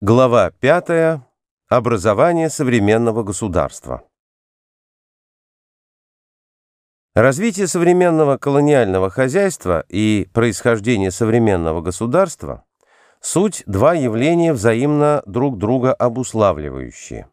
Глава 5. Образование современного государства. Развитие современного колониального хозяйства и происхождение современного государства – суть два явления, взаимно друг друга обуславливающие.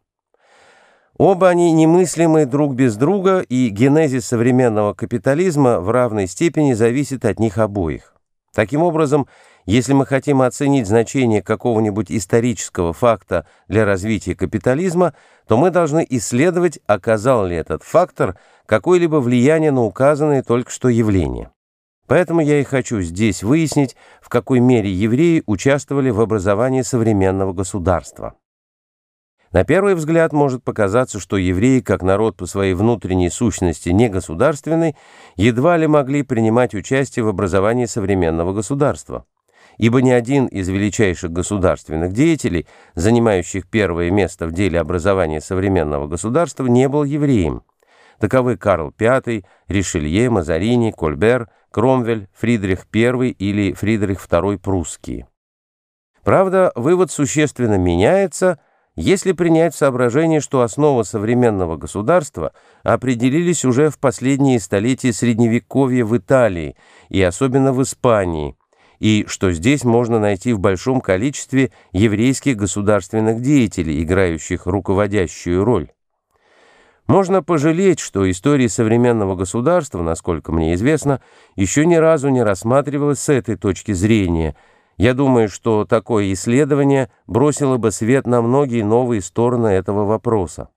Оба они немыслимы друг без друга, и генезис современного капитализма в равной степени зависит от них обоих. Таким образом, если мы хотим оценить значение какого-нибудь исторического факта для развития капитализма, то мы должны исследовать, оказал ли этот фактор какое-либо влияние на указанные только что явления. Поэтому я и хочу здесь выяснить, в какой мере евреи участвовали в образовании современного государства. На первый взгляд может показаться, что евреи, как народ по своей внутренней сущности негосударственный едва ли могли принимать участие в образовании современного государства. Ибо ни один из величайших государственных деятелей, занимающих первое место в деле образования современного государства, не был евреем. Таковы Карл V, Ришелье, Мазарини, Кольбер, Кромвель, Фридрих I или Фридрих II прусские. Правда, вывод существенно меняется – если принять в соображение, что основы современного государства определились уже в последние столетия Средневековья в Италии и особенно в Испании, и что здесь можно найти в большом количестве еврейских государственных деятелей, играющих руководящую роль. Можно пожалеть, что история современного государства, насколько мне известно, еще ни разу не рассматривалась с этой точки зрения – я думаю, что такое исследование бросило бы свет на многие новые стороны этого вопроса.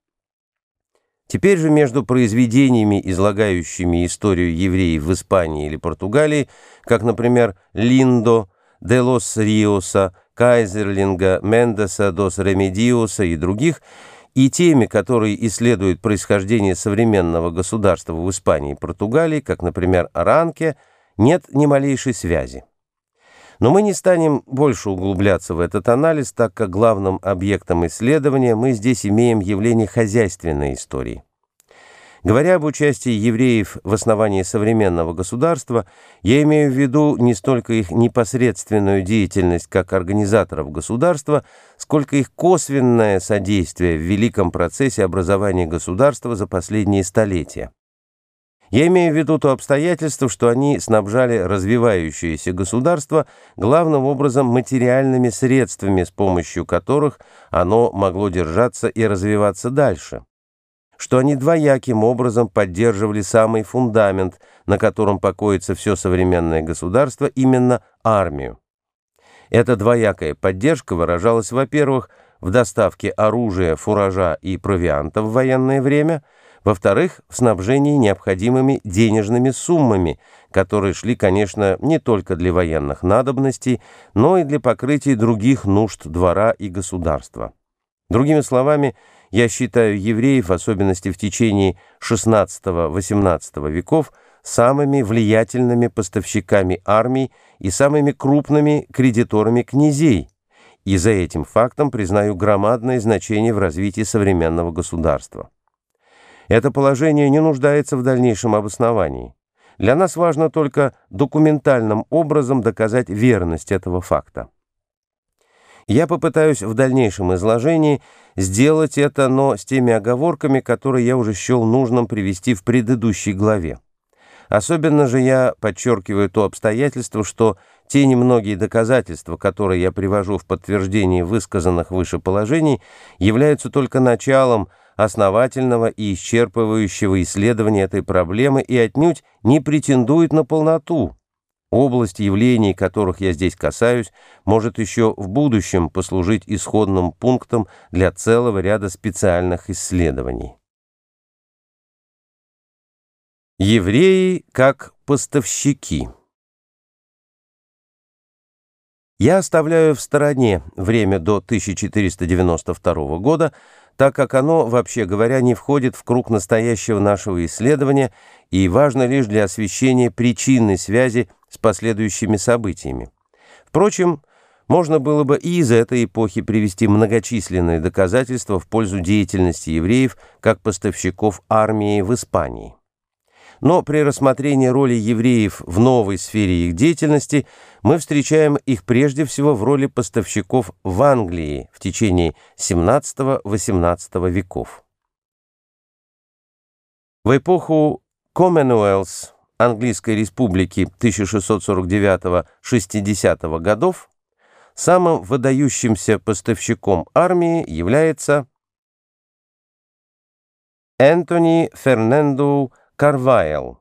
Теперь же между произведениями, излагающими историю евреев в Испании или Португалии, как, например, Линдо, де лос Риоса, Кайзерлинга, Мендеса, дос Ремедиоса и других, и теми, которые исследуют происхождение современного государства в Испании и Португалии, как, например, Аранке, нет ни малейшей связи. Но мы не станем больше углубляться в этот анализ, так как главным объектом исследования мы здесь имеем явление хозяйственной истории. Говоря об участии евреев в основании современного государства, я имею в виду не столько их непосредственную деятельность как организаторов государства, сколько их косвенное содействие в великом процессе образования государства за последние столетия. Я имею в виду то обстоятельство, что они снабжали развивающиеся государства главным образом материальными средствами, с помощью которых оно могло держаться и развиваться дальше, что они двояким образом поддерживали самый фундамент, на котором покоится все современное государство, именно армию. Эта двоякая поддержка выражалась, во-первых, в доставке оружия, фуража и провианта в военное время – во-вторых, в снабжении необходимыми денежными суммами, которые шли, конечно, не только для военных надобностей, но и для покрытия других нужд двора и государства. Другими словами, я считаю евреев, в особенности в течение XVI-XVIII веков, самыми влиятельными поставщиками армий и самыми крупными кредиторами князей, и за этим фактом признаю громадное значение в развитии современного государства. Это положение не нуждается в дальнейшем обосновании. Для нас важно только документальным образом доказать верность этого факта. Я попытаюсь в дальнейшем изложении сделать это, но с теми оговорками, которые я уже счел нужным привести в предыдущей главе. Особенно же я подчеркиваю то обстоятельство, что те немногие доказательства, которые я привожу в подтверждение высказанных выше положений, являются только началом основательного и исчерпывающего исследования этой проблемы и отнюдь не претендует на полноту. Область явлений, которых я здесь касаюсь, может еще в будущем послужить исходным пунктом для целого ряда специальных исследований. Евреи как поставщики я оставляю в стороне время до 1492 года, так как оно, вообще говоря, не входит в круг настоящего нашего исследования и важно лишь для освещения причинной связи с последующими событиями. Впрочем, можно было бы и из этой эпохи привести многочисленные доказательства в пользу деятельности евреев как поставщиков армии в Испании но при рассмотрении роли евреев в новой сфере их деятельности мы встречаем их прежде всего в роли поставщиков в Англии в течение 17-18 веков. В эпоху Commonwealth Английской республики 1649-60 годов самым выдающимся поставщиком армии является Энтони Фернандоу Карвайл.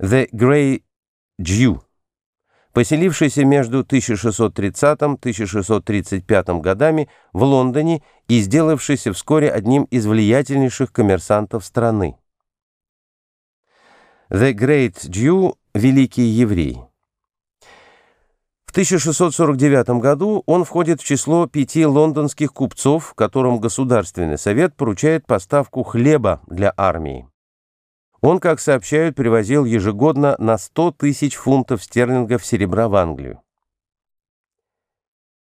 The Grey Jew, поселившийся между 1630-1635 годами в Лондоне и сделавшийся вскоре одним из влиятельнейших коммерсантов страны. The Great Jew – Великий Еврей. 1649 году он входит в число пяти лондонских купцов, которым Государственный совет поручает поставку хлеба для армии. Он, как сообщают, привозил ежегодно на 100 тысяч фунтов стерлингов серебра в Англию.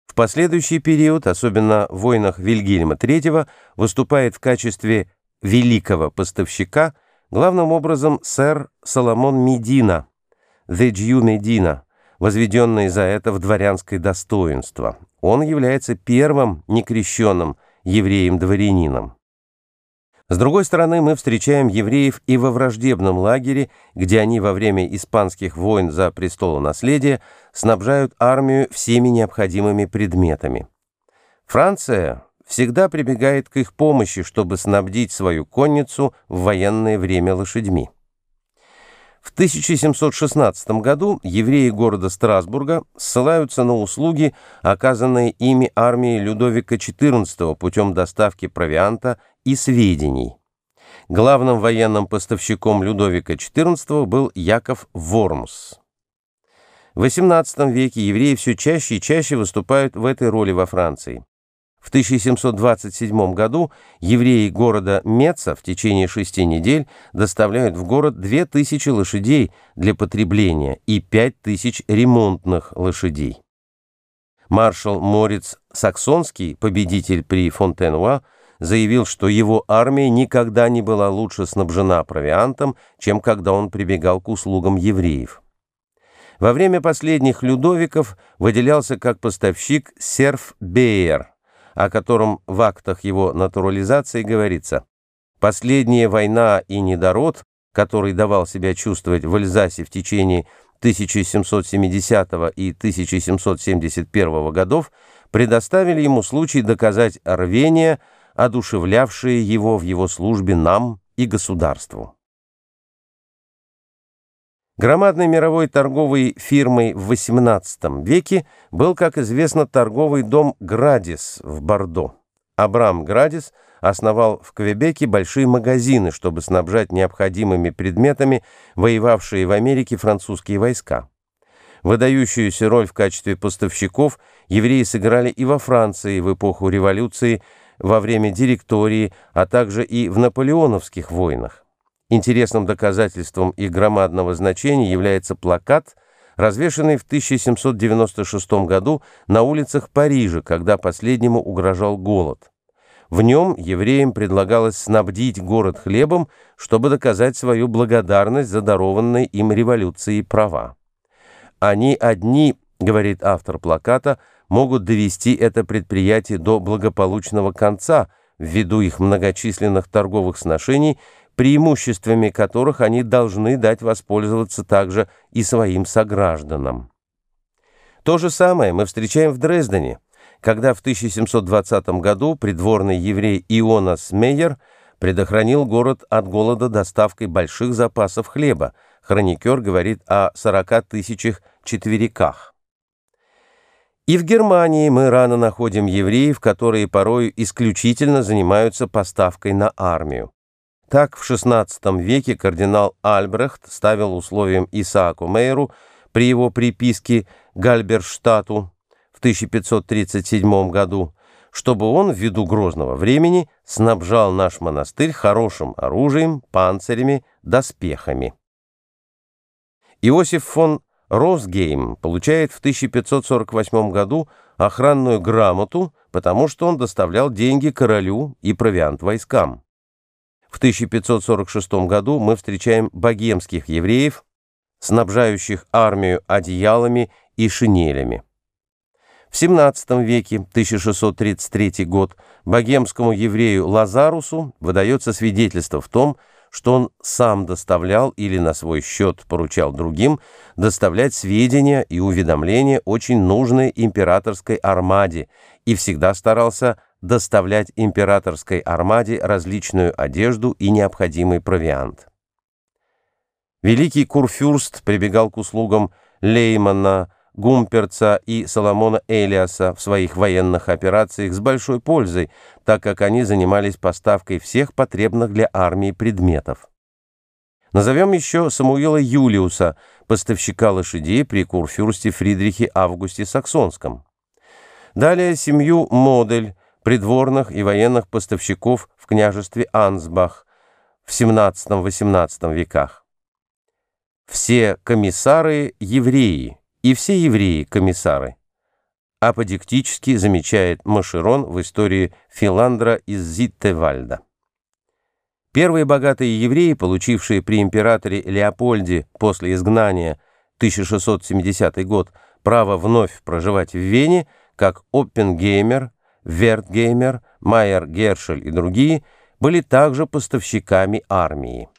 В последующий период, особенно в войнах Вильгельма III, выступает в качестве великого поставщика главным образом сэр Соломон Медина, The Jew Medina, возведенные за это в дворянское достоинство. Он является первым некрещенным евреем-дворянином. С другой стороны, мы встречаем евреев и во враждебном лагере, где они во время испанских войн за престолонаследие снабжают армию всеми необходимыми предметами. Франция всегда прибегает к их помощи, чтобы снабдить свою конницу в военное время лошадьми. В 1716 году евреи города Страсбурга ссылаются на услуги, оказанные ими армией Людовика XIV путем доставки провианта и сведений. Главным военным поставщиком Людовика XIV был Яков Вормс. В XVIII веке евреи все чаще и чаще выступают в этой роли во Франции. В 1727 году евреи города Меца в течение шести недель доставляют в город 2000 лошадей для потребления и 5000 ремонтных лошадей. Маршал Мориц Саксонский, победитель при Фонтенуа, заявил, что его армия никогда не была лучше снабжена провиантом, чем когда он прибегал к услугам евреев. Во время последних Людовиков выделялся как поставщик серф Бейер – о котором в актах его натурализации говорится. Последняя война и недород, который давал себя чувствовать в Эльзасе в течение 1770 и 1771 годов, предоставили ему случай доказать рвение, одушевлявшее его в его службе нам и государству. Громадной мировой торговой фирмой в XVIII веке был, как известно, торговый дом «Градис» в Бордо. Абрам Градис основал в Квебеке большие магазины, чтобы снабжать необходимыми предметами воевавшие в Америке французские войска. Выдающуюся роль в качестве поставщиков евреи сыграли и во Франции в эпоху революции, во время директории, а также и в наполеоновских войнах. Интересным доказательством и громадного значения является плакат, развешенный в 1796 году на улицах Парижа, когда последнему угрожал голод. В нем евреям предлагалось снабдить город хлебом, чтобы доказать свою благодарность за дарованные им революцией права. «Они одни», — говорит автор плаката, — «могут довести это предприятие до благополучного конца», ввиду их многочисленных торговых сношений преимуществами которых они должны дать воспользоваться также и своим согражданам. То же самое мы встречаем в Дрездене, когда в 1720 году придворный еврей Ионас Мейер предохранил город от голода доставкой больших запасов хлеба. Хроникер говорит о 40 тысячах четвериках. И в Германии мы рано находим евреев, которые порой исключительно занимаются поставкой на армию. Так, в XVI веке кардинал Альбрехт ставил условием Исааку Мейру при его приписке Гальберштату в 1537 году, чтобы он, ввиду грозного времени, снабжал наш монастырь хорошим оружием, панцирями, доспехами. Иосиф фон Росгейм получает в 1548 году охранную грамоту, потому что он доставлял деньги королю и провиант войскам. В 1546 году мы встречаем богемских евреев, снабжающих армию одеялами и шинелями. В 17 веке, 1633 год, богемскому еврею Лазарусу выдается свидетельство в том, что он сам доставлял или на свой счет поручал другим доставлять сведения и уведомления очень нужной императорской армаде и всегда старался доставлять императорской армаде различную одежду и необходимый провиант. Великий Курфюрст прибегал к услугам Леймана, Гумперца и Соломона Элиаса в своих военных операциях с большой пользой, так как они занимались поставкой всех потребных для армии предметов. Назовем еще Самуила Юлиуса, поставщика лошадей при курфюрсте Фридрихе Августе Саксонском. Далее семью Модель, придворных и военных поставщиков в княжестве Ансбах в XVII-XVIII веках. Все комиссары – евреи, и все евреи – комиссары. Аподектически замечает Машерон в истории Филандра из Зиттевальда. Первые богатые евреи, получившие при императоре Леопольде после изгнания 1670 год право вновь проживать в Вене, как Оппенгеймер – Вертгеймер, Майер Гершель и другие были также поставщиками армии.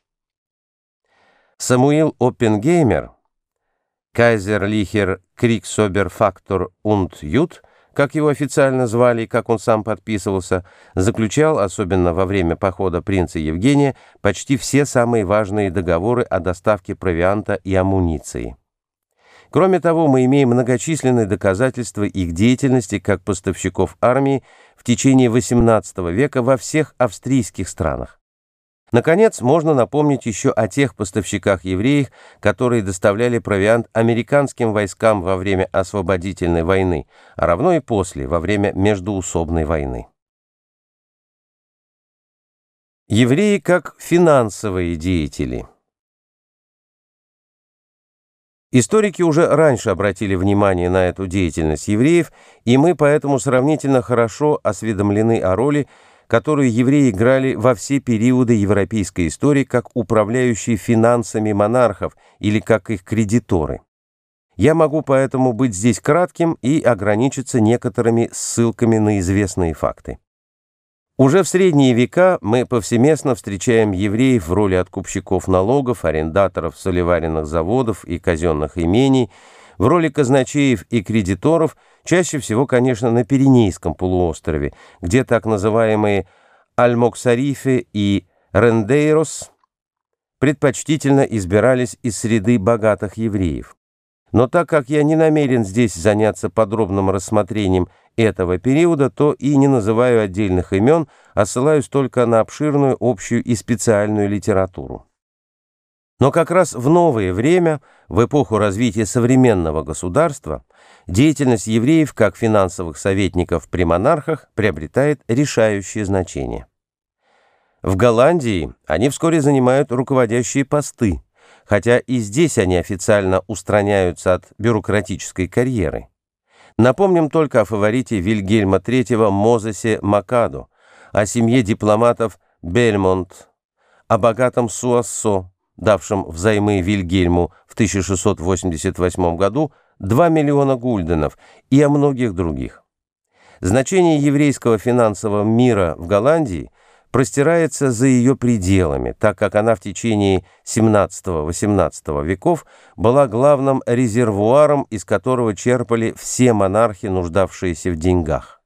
Самуил Оппенгеймер, кайзерлихер Криксоберфактор унд Ют, как его официально звали и как он сам подписывался, заключал, особенно во время похода принца Евгения, почти все самые важные договоры о доставке провианта и амуниции. Кроме того, мы имеем многочисленные доказательства их деятельности как поставщиков армии в течение XVIII века во всех австрийских странах. Наконец, можно напомнить еще о тех поставщиках-евреях, которые доставляли провиант американским войскам во время освободительной войны, а равно и после, во время междуусобной войны. Евреи как финансовые деятели – Историки уже раньше обратили внимание на эту деятельность евреев, и мы поэтому сравнительно хорошо осведомлены о роли, которую евреи играли во все периоды европейской истории как управляющие финансами монархов или как их кредиторы. Я могу поэтому быть здесь кратким и ограничиться некоторыми ссылками на известные факты. Уже в средние века мы повсеместно встречаем евреев в роли откупщиков налогов, арендаторов солеваренных заводов и казенных имений, в роли казначеев и кредиторов, чаще всего, конечно, на Пиренейском полуострове, где так называемые Альмоксарифы и Рендейрос предпочтительно избирались из среды богатых евреев. Но так как я не намерен здесь заняться подробным рассмотрением этого периода, то и не называю отдельных имен, а ссылаюсь только на обширную общую и специальную литературу. Но как раз в новое время, в эпоху развития современного государства, деятельность евреев как финансовых советников при монархах приобретает решающее значение. В Голландии они вскоре занимают руководящие посты – хотя и здесь они официально устраняются от бюрократической карьеры. Напомним только о фаворите Вильгельма III Мозесе Макаду, о семье дипломатов Бельмонт, о богатом Суассо, давшем взаймы Вильгельму в 1688 году 2 миллиона гульденов и о многих других. Значение еврейского финансового мира в Голландии простирается за ее пределами, так как она в течение 17-18 веков была главным резервуаром, из которого черпали все монархи, нуждавшиеся в деньгах.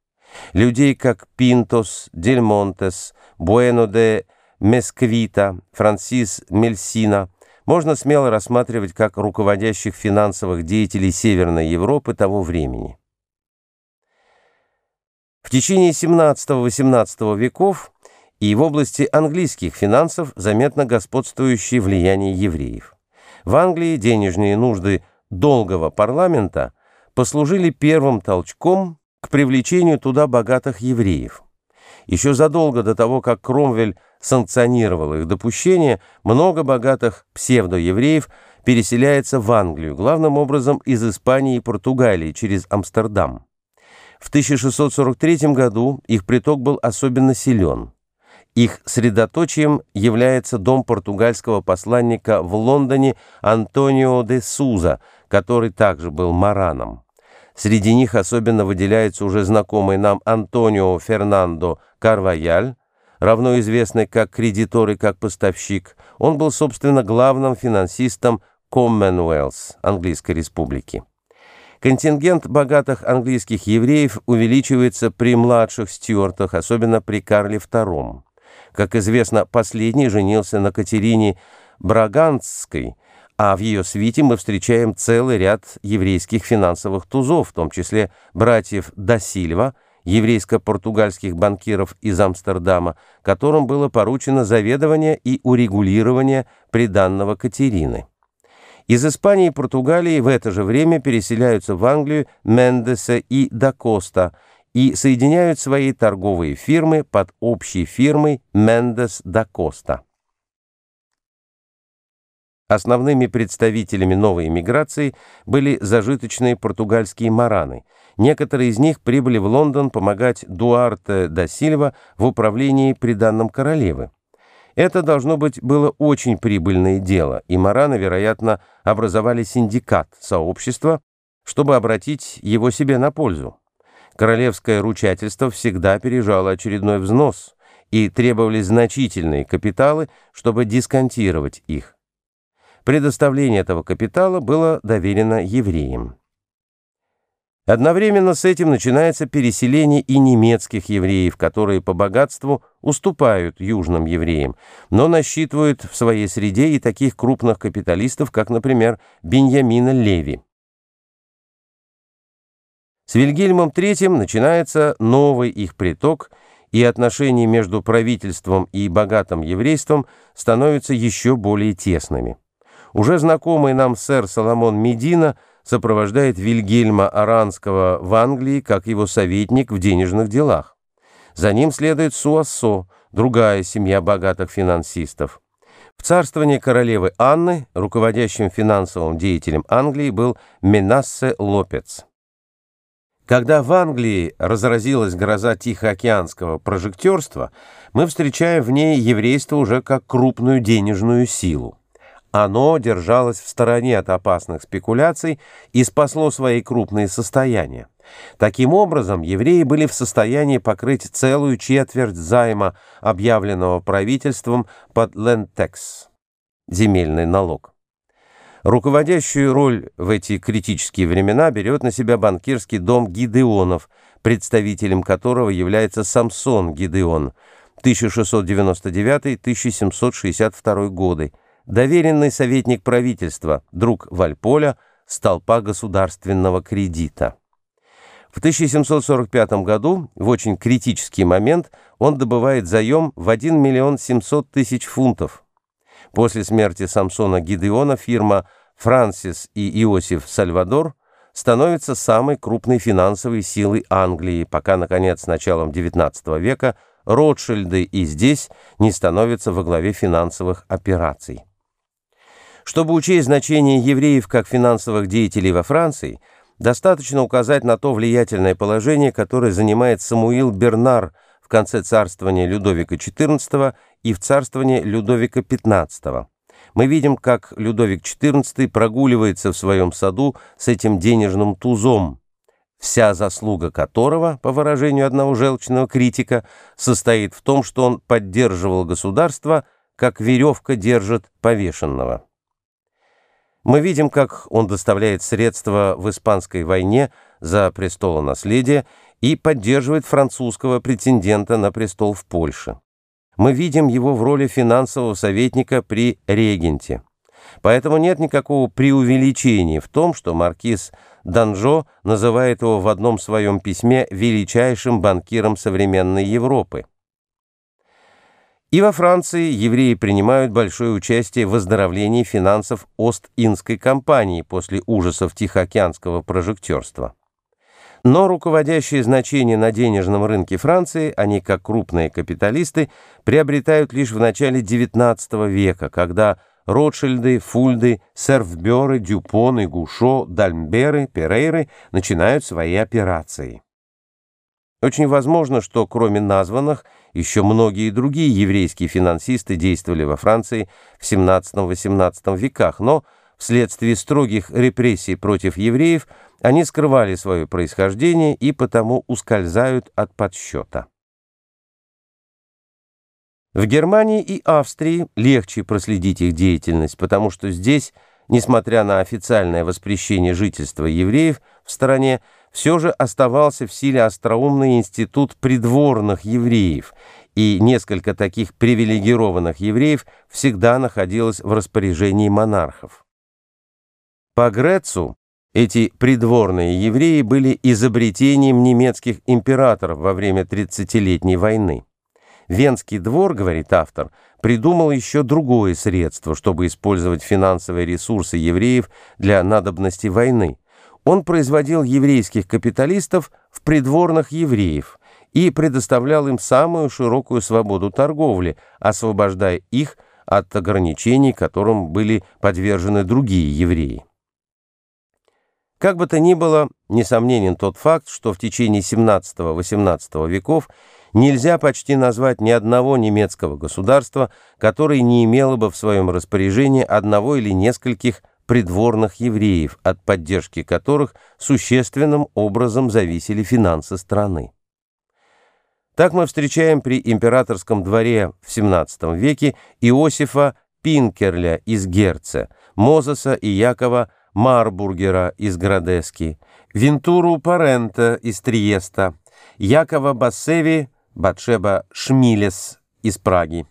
Людей как Пинтос, Дельмонтес, Буэно де Месквита, Франсис Мельсина – можно смело рассматривать как руководящих финансовых деятелей Северной Европы того времени. В течение 17-18 веков и в области английских финансов заметно господствующее влияние евреев. В Англии денежные нужды долгого парламента послужили первым толчком к привлечению туда богатых евреев. Еще задолго до того, как Кромвель санкционировал их допущение, много богатых псевдоевреев переселяется в Англию, главным образом из Испании и Португалии через Амстердам. В 1643 году их приток был особенно силен – их средоточием является дом португальского посланника в Лондоне Антонио де Суза, который также был мараном. Среди них особенно выделяется уже знакомый нам Антонио Фернандо Карваяль, равно известный как кредитор и как поставщик. Он был, собственно, главным финансистом Commonwealth Английской Республики. Контингент богатых английских евреев увеличивается при младших стюартах, особенно при Карле II. Как известно, последний женился на Катерине Браганской, а в ее свите мы встречаем целый ряд еврейских финансовых тузов, в том числе братьев Дасильва, еврейско-португальских банкиров из Амстердама, которым было поручено заведование и урегулирование приданного Катерины. Из Испании и Португалии в это же время переселяются в Англию Мендеса и Дакоста – и соединяют свои торговые фирмы под общей фирмой Мендес да Коста. Основными представителями новой эмиграции были зажиточные португальские мараны. Некоторые из них прибыли в Лондон помогать Дуарте да Сильва в управлении приданным королевы. Это, должно быть, было очень прибыльное дело, и мараны, вероятно, образовали синдикат, сообщество, чтобы обратить его себе на пользу королевское ручательство всегда опережало очередной взнос и требовали значительные капиталы, чтобы дисконтировать их. Предоставление этого капитала было доверено евреям. Одновременно с этим начинается переселение и немецких евреев, которые по богатству уступают южным евреям, но насчитывают в своей среде и таких крупных капиталистов, как, например, Беньямина Леви. С Вильгельмом III начинается новый их приток, и отношения между правительством и богатым еврейством становятся еще более тесными. Уже знакомый нам сэр Соломон Медина сопровождает Вильгельма Аранского в Англии как его советник в денежных делах. За ним следует Суассо, другая семья богатых финансистов. В царствовании королевы Анны руководящим финансовым деятелем Англии был Менассе Лопец. Когда в Англии разразилась гроза Тихоокеанского прожектерства, мы встречаем в ней еврейство уже как крупную денежную силу. Оно держалось в стороне от опасных спекуляций и спасло свои крупные состояния. Таким образом, евреи были в состоянии покрыть целую четверть займа, объявленного правительством под Лентекс – земельный налог. Руководящую роль в эти критические времена берет на себя банкирский дом Гидеонов, представителем которого является Самсон Гидеон, 1699-1762 годы, доверенный советник правительства, друг Вальполя, столпа государственного кредита. В 1745 году, в очень критический момент, он добывает заем в 1 миллион 700 тысяч фунтов – После смерти Самсона Гидеона фирма Франсис и Иосиф Сальвадор становятся самой крупной финансовой силой Англии, пока, наконец, с началом XIX века Ротшильды и здесь не становятся во главе финансовых операций. Чтобы учесть значение евреев как финансовых деятелей во Франции, достаточно указать на то влиятельное положение, которое занимает Самуил Бернар в конце царствования Людовика XIV и в царствовании Людовика XV мы видим, как Людовик XIV прогуливается в своем саду с этим денежным тузом, вся заслуга которого, по выражению одного желчного критика, состоит в том, что он поддерживал государство, как веревка держит повешенного. Мы видим, как он доставляет средства в Испанской войне за престолонаследие и поддерживает французского претендента на престол в Польше мы видим его в роли финансового советника при регенте. Поэтому нет никакого преувеличения в том, что маркиз Данжо называет его в одном своем письме величайшим банкиром современной Европы. И во Франции евреи принимают большое участие в оздоровлении финансов Ост-Индской компании после ужасов Тихоокеанского прожектерства. Но руководящее значение на денежном рынке Франции, они как крупные капиталисты, приобретают лишь в начале XIX века, когда Ротшильды, Фульды, Сервберы, Дюпоны, Гушо, Дальмберы, Перейры начинают свои операции. Очень возможно, что кроме названных, еще многие другие еврейские финансисты действовали во Франции в 17-18 веках, но вследствие строгих репрессий против евреев – они скрывали свое происхождение и потому ускользают от подсчета. В Германии и Австрии легче проследить их деятельность, потому что здесь, несмотря на официальное воспрещение жительства евреев в стране, все же оставался в силе остроумный институт придворных евреев, и несколько таких привилегированных евреев всегда находилось в распоряжении монархов. По Грецу эти придворные евреи были изобретением немецких императоров во время 30-летней войны. Венский двор, говорит автор, придумал еще другое средство, чтобы использовать финансовые ресурсы евреев для надобности войны. Он производил еврейских капиталистов в придворных евреев и предоставлял им самую широкую свободу торговли, освобождая их от ограничений, которым были подвержены другие евреи. Как бы то ни было, несомненен тот факт, что в течение 17-18 веков нельзя почти назвать ни одного немецкого государства, которое не имело бы в своем распоряжении одного или нескольких придворных евреев, от поддержки которых существенным образом зависели финансы страны. Так мы встречаем при императорском дворе в XVII веке Иосифа Пинкерля из Герце, Мозеса и Якова Марбургера из Градески, Вентуру Парента из Триеста, Якова Басеви, Батшеба Шмилес из Праги.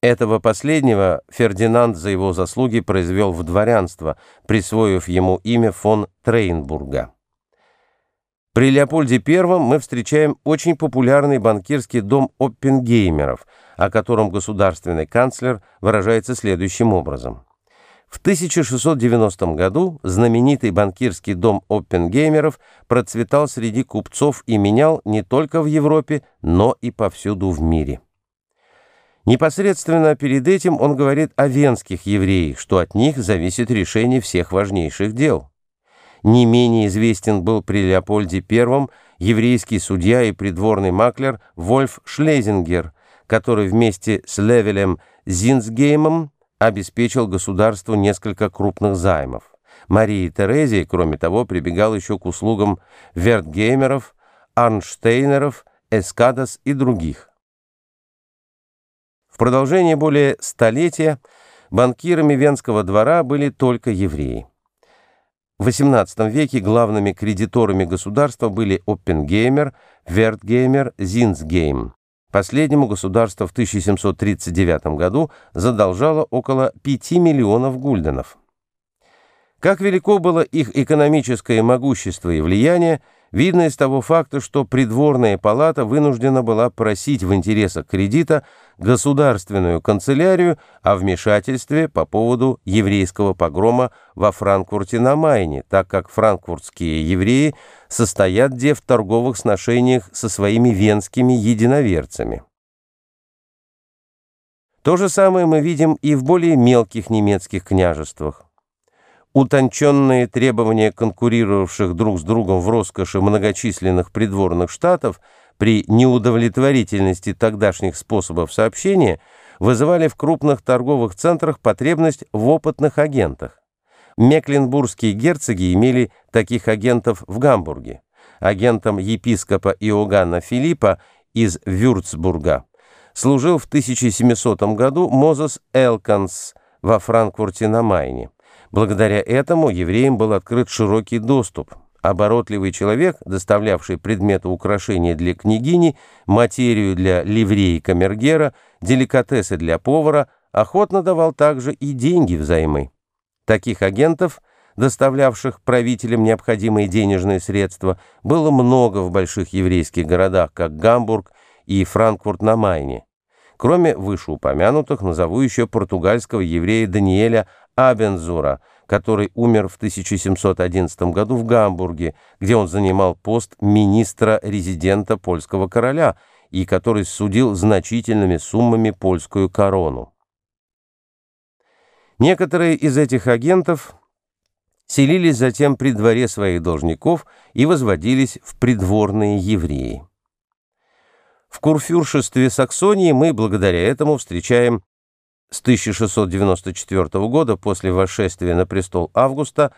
Этого последнего Фердинанд за его заслуги произвел в дворянство, присвоив ему имя фон Трейнбурга. При Леопольде I мы встречаем очень популярный банкирский дом Оппенгеймеров, о котором государственный канцлер выражается следующим образом – в 1690 году знаменитый банкирский дом Оппенгеймеров процветал среди купцов и менял не только в Европе, но и повсюду в мире. Непосредственно перед этим он говорит о венских евреях, что от них зависит решение всех важнейших дел. Не менее известен был при Леопольде I еврейский судья и придворный маклер Вольф Шлезингер, который вместе с Левелем Зинсгеймом обеспечил государству несколько крупных займов. Марии Терезии, кроме того, прибегал еще к услугам Вертгеймеров, Арнштейнеров, Эскадос и других. В продолжение более столетия банкирами Венского двора были только евреи. В XVIII веке главными кредиторами государства были Оппенгеймер, Вертгеймер, Зинцгейм. Последнему государство в 1739 году задолжало около 5 миллионов гульденов. Как велико было их экономическое могущество и влияние, видно из того факта, что придворная палата вынуждена была просить в интересах кредита государственную канцелярию о вмешательстве по поводу еврейского погрома во Франкфурте на Майне, так как франкфуртские евреи состоят где в торговых сношениях со своими венскими единоверцами. То же самое мы видим и в более мелких немецких княжествах утонченные требования конкурировавших друг с другом в роскоши многочисленных придворных штатов при неудовлетворительности тогдашних способов сообщения вызывали в крупных торговых центрах потребность в опытных агентах. Мекленбургские герцоги имели таких агентов в Гамбурге. Агентом епископа Иоганна Филиппа из Вюрцбурга служил в 1700 году Мозес Элканс во Франкфурте на Майне. Благодаря этому евреям был открыт широкий доступ. Оборотливый человек, доставлявший предметы украшения для княгини, материю для ливреи камергера, деликатесы для повара, охотно давал также и деньги взаймы. Таких агентов, доставлявших правителям необходимые денежные средства, было много в больших еврейских городах, как Гамбург и Франкфурт на Майне. Кроме вышеупомянутых, назову еще португальского еврея Даниэля Абензура, который умер в 1711 году в Гамбурге, где он занимал пост министра-резидента польского короля и который судил значительными суммами польскую корону. Некоторые из этих агентов селились затем при дворе своих должников и возводились в придворные евреи. В курфюршестве Саксонии мы благодаря этому встречаем с 1694 года, после восшествия на престол Августа,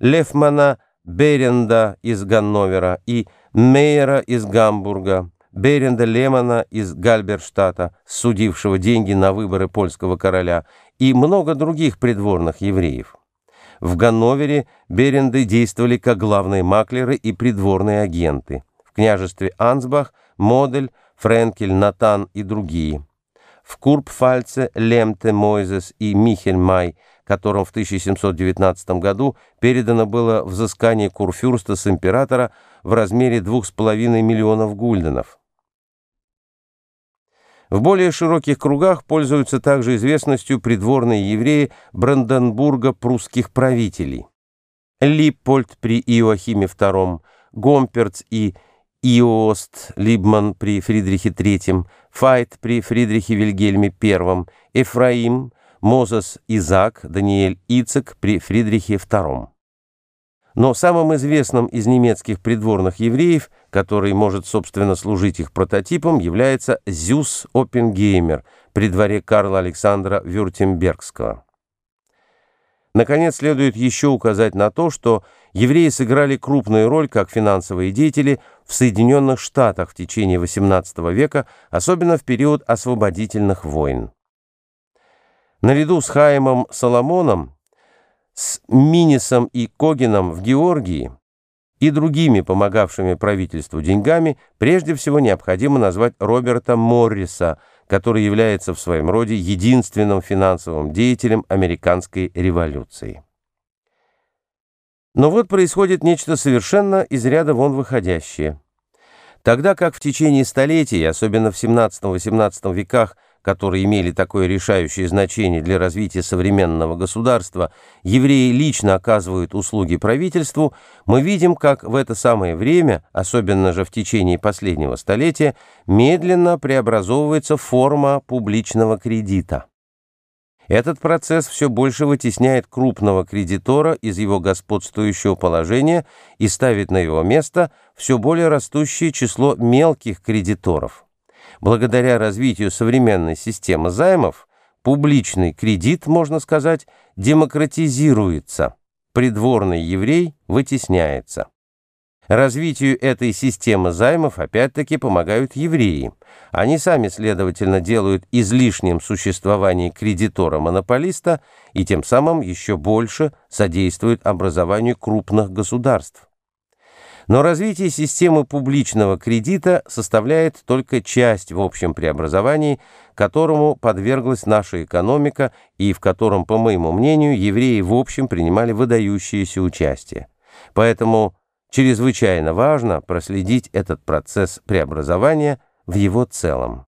Лефмана Беренда из Ганновера и Мейера из Гамбурга, Беренда Лемана из Гальберштата, судившего деньги на выборы польского короля, и много других придворных евреев. В Ганновере Беренды действовали как главные маклеры и придворные агенты. В княжестве Ансбах, Модель, Френкель, Натан и другие – в Курпфальце Лемте Мойзес и Михель Май, которым в 1719 году передано было взыскание курфюрста с императора в размере 2,5 миллионов гульденов. В более широких кругах пользуются также известностью придворные евреи Бранденбурга прусских правителей. Липпольд при Иоахиме II, Гомперц и Гомперц, Иост Либман при Фридрихе III, Файт при Фридрихе Вильгельме I, Эфраим, Мозес Изак, Даниэль Ицек при Фридрихе II. Но самым известным из немецких придворных евреев, который может, собственно, служить их прототипом, является Зюс Оппенгеймер при дворе Карла Александра Вюртембергского. Наконец, следует еще указать на то, что евреи сыграли крупную роль как финансовые деятели – в Соединенных Штатах в течение XVIII века, особенно в период освободительных войн. Наряду с Хаимом Соломоном, с Минисом и Когином в Георгии и другими помогавшими правительству деньгами, прежде всего необходимо назвать Роберта Морриса, который является в своем роде единственным финансовым деятелем американской революции. Но вот происходит нечто совершенно из ряда вон выходящее. Тогда как в течение столетий, особенно в 17-18 веках, которые имели такое решающее значение для развития современного государства, евреи лично оказывают услуги правительству, мы видим, как в это самое время, особенно же в течение последнего столетия, медленно преобразовывается форма публичного кредита. Этот процесс все больше вытесняет крупного кредитора из его господствующего положения и ставит на его место все более растущее число мелких кредиторов. Благодаря развитию современной системы займов, публичный кредит, можно сказать, демократизируется, придворный еврей вытесняется. Развитию этой системы займов опять-таки помогают евреи. Они сами, следовательно, делают излишним существование кредитора-монополиста и тем самым еще больше содействуют образованию крупных государств. Но развитие системы публичного кредита составляет только часть в общем преобразовании, которому подверглась наша экономика и в котором, по моему мнению, евреи в общем принимали выдающееся участие. Поэтому Чрезвычайно важно проследить этот процесс преобразования в его целом.